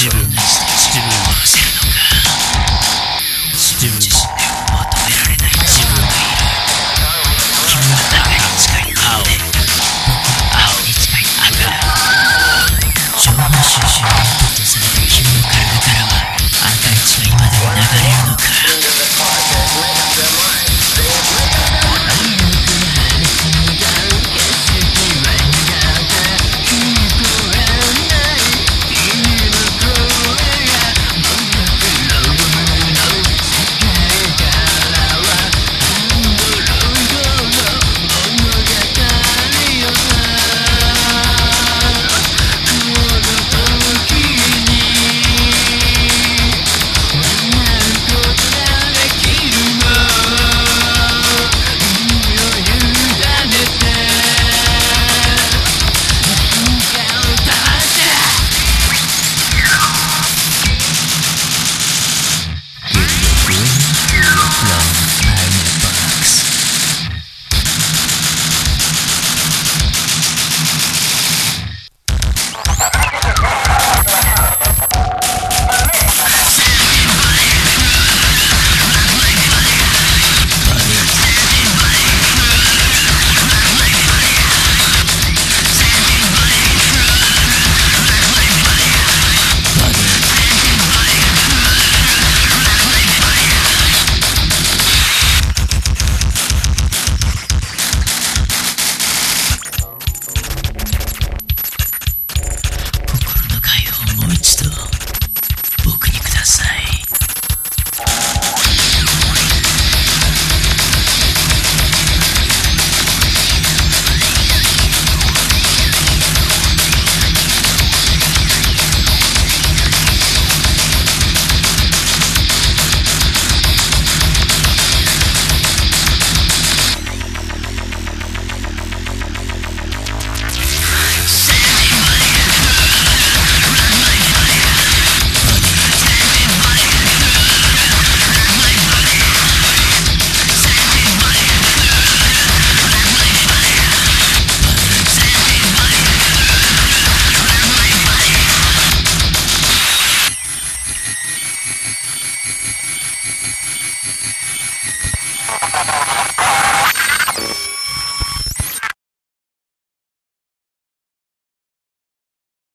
Гибель.